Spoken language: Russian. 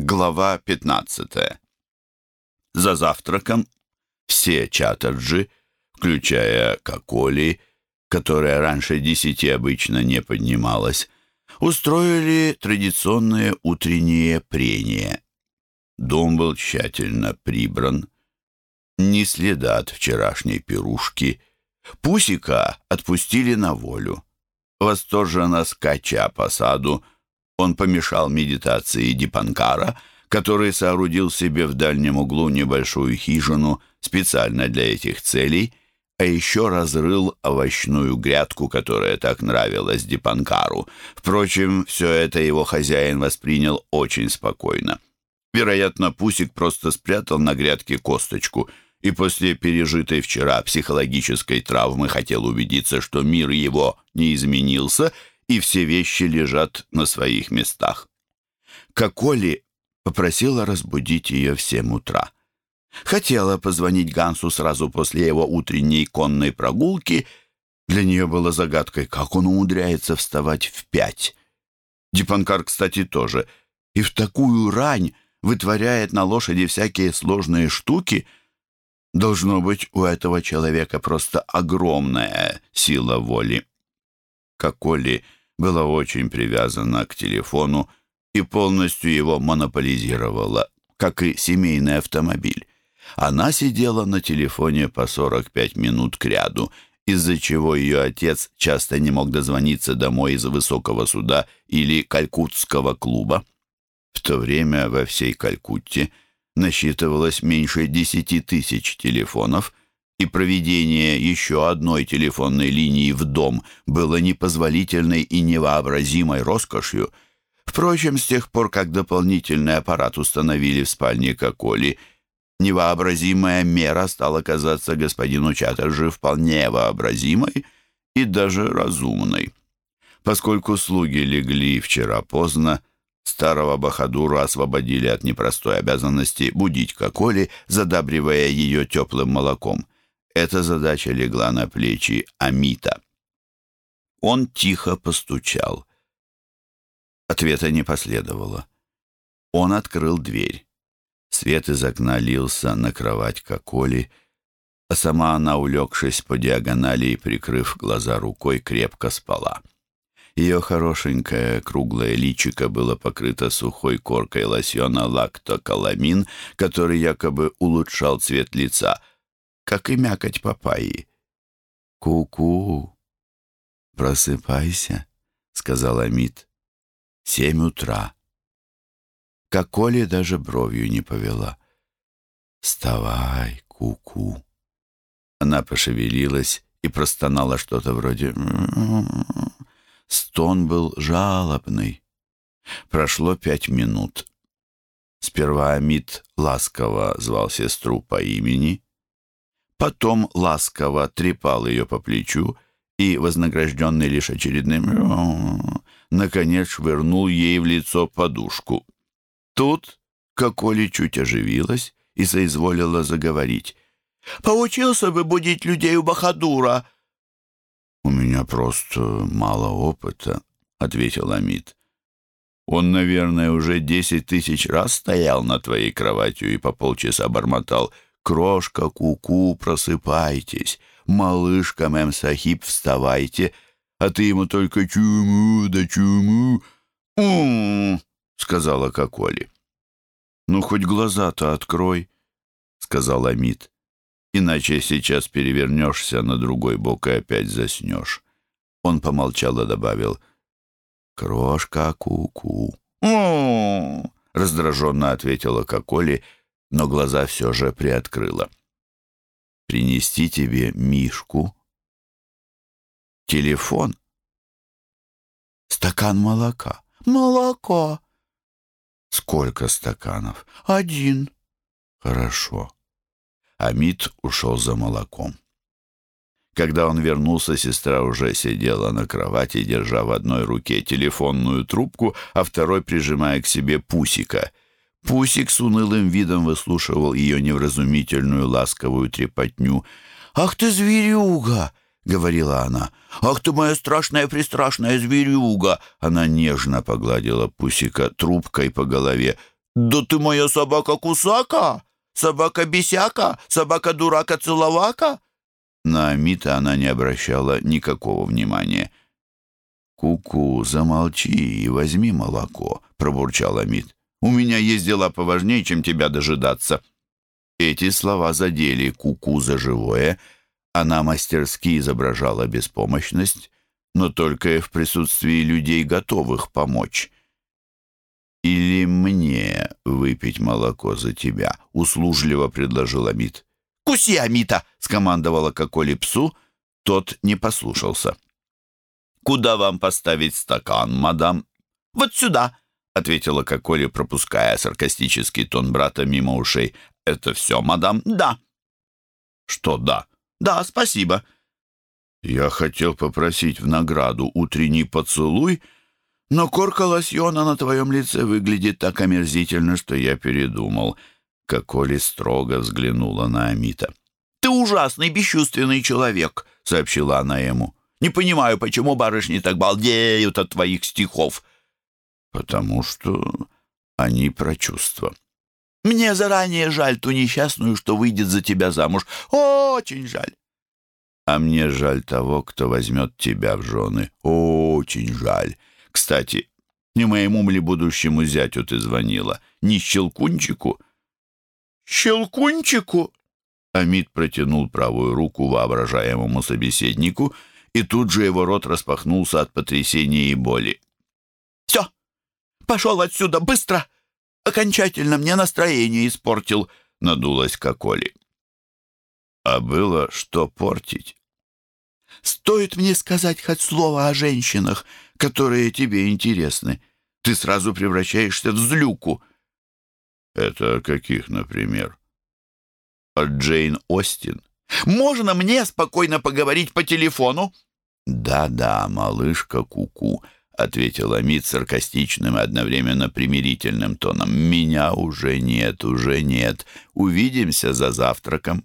Глава 15. За завтраком все чаттерджи, включая Коколи, которая раньше десяти обычно не поднималась, устроили традиционные утренние прения. Дом был тщательно прибран, ни следа от вчерашней пирушки. Пусика отпустили на волю. Восторженно скача по саду, он помешал медитации Дипанкара, который соорудил себе в дальнем углу небольшую хижину специально для этих целей, а еще разрыл овощную грядку, которая так нравилась Дипанкару. Впрочем, все это его хозяин воспринял очень спокойно. Вероятно, Пусик просто спрятал на грядке косточку и после пережитой вчера психологической травмы хотел убедиться, что мир его не изменился — и все вещи лежат на своих местах. Коколи попросила разбудить ее в семь утра. Хотела позвонить Гансу сразу после его утренней конной прогулки. Для нее было загадкой, как он умудряется вставать в пять. Дипанкар, кстати, тоже. И в такую рань вытворяет на лошади всякие сложные штуки. Должно быть, у этого человека просто огромная сила воли. Коколи была очень привязана к телефону и полностью его монополизировала, как и семейный автомобиль. Она сидела на телефоне по 45 минут к ряду, из-за чего ее отец часто не мог дозвониться домой из высокого суда или калькутского клуба. В то время во всей Калькутте насчитывалось меньше 10 тысяч телефонов, и проведение еще одной телефонной линии в дом было непозволительной и невообразимой роскошью. Впрочем, с тех пор, как дополнительный аппарат установили в спальне Коколи, невообразимая мера стала казаться господину Чаттерджи вполне вообразимой и даже разумной. Поскольку слуги легли вчера поздно, старого Бахадура освободили от непростой обязанности будить Коколи, задабривая ее теплым молоком. Эта задача легла на плечи Амита. Он тихо постучал. Ответа не последовало. Он открыл дверь. Свет из окна лился на кровать Коколи, а сама она, улегшись по диагонали и прикрыв глаза рукой, крепко спала. Ее хорошенькое круглое личико было покрыто сухой коркой лосьона лактокаламин, который якобы улучшал цвет лица — как и мякоть папайи. «Ку-ку, просыпайся», — сказал Амит. «Семь утра». Как Коля даже бровью не повела. «Вставай, ку-ку». Она пошевелилась и простонала что-то вроде Стон был жалобный. Прошло пять минут. Сперва Амит ласково звал сестру по имени, Потом ласково трепал ее по плечу и, вознагражденный лишь очередным наконец швырнул ей в лицо подушку. Тут Коколи чуть оживилась и соизволила заговорить. «Поучился бы будить людей у Бахадура!» «У меня просто мало опыта», — ответил Амит. «Он, наверное, уже десять тысяч раз стоял над твоей кроватью и по полчаса бормотал — Крошка, куку, -ку, просыпайтесь. Малышка, мэм Сахиб, вставайте. А ты ему только чуму да чуму. ум сказала Коколи. «Ну, хоть глаза-то открой», — сказал Амит. «Иначе сейчас перевернешься на другой бок и опять заснешь». Он помолчал и добавил. «Крошка, куку». -ку. раздраженно ответила Коколи но глаза все же приоткрыла. «Принести тебе Мишку?» «Телефон?» «Стакан молока». «Молоко». «Сколько стаканов?» «Один». «Хорошо». Амид ушел за молоком. Когда он вернулся, сестра уже сидела на кровати, держа в одной руке телефонную трубку, а второй прижимая к себе пусика — Пусик с унылым видом выслушивал ее невразумительную ласковую трепотню. «Ах ты, зверюга!» — говорила она. «Ах ты, моя страшная-престрашная зверюга!» Она нежно погладила Пусика трубкой по голове. «Да ты моя собака-кусака! Собака-бесяка! Собака-дурака-целовака!» На Амита она не обращала никакого внимания. «Ку-ку, замолчи и возьми молоко», — пробурчал Амит. «У меня есть дела поважнее, чем тебя дожидаться». Эти слова задели Куку -ку за живое. Она мастерски изображала беспомощность, но только в присутствии людей, готовых помочь. «Или мне выпить молоко за тебя?» — услужливо предложил Амит. «Куси, Амита!» — скомандовала Коколи псу. Тот не послушался. «Куда вам поставить стакан, мадам?» «Вот сюда!» — ответила Коколи, пропуская саркастический тон брата мимо ушей. «Это все, мадам?» «Да». «Что «да»?» «Да, спасибо». «Я хотел попросить в награду утренний поцелуй», но корка лосьона на твоем лице выглядит так омерзительно, что я передумал. Коколи строго взглянула на Амита. «Ты ужасный, бесчувственный человек», — сообщила она ему. «Не понимаю, почему барышни так балдеют от твоих стихов». «Потому что они про чувства». «Мне заранее жаль ту несчастную, что выйдет за тебя замуж. Очень жаль». «А мне жаль того, кто возьмет тебя в жены. Очень жаль». Кстати, не моему ли будущему зятю ты звонила? Не Щелкунчику?» «Щелкунчику?» Амид протянул правую руку воображаемому собеседнику, и тут же его рот распахнулся от потрясения и боли. «Все! Пошел отсюда, быстро! Окончательно мне настроение испортил!» — надулась Коколи. «А было что портить?» «Стоит мне сказать хоть слово о женщинах, которые тебе интересны. Ты сразу превращаешься в злюку». «Это каких, например?» «От Джейн Остин». «Можно мне спокойно поговорить по телефону?» «Да-да, малышка Куку», -ку, — ответила Мит саркастичным и одновременно примирительным тоном. «Меня уже нет, уже нет. Увидимся за завтраком».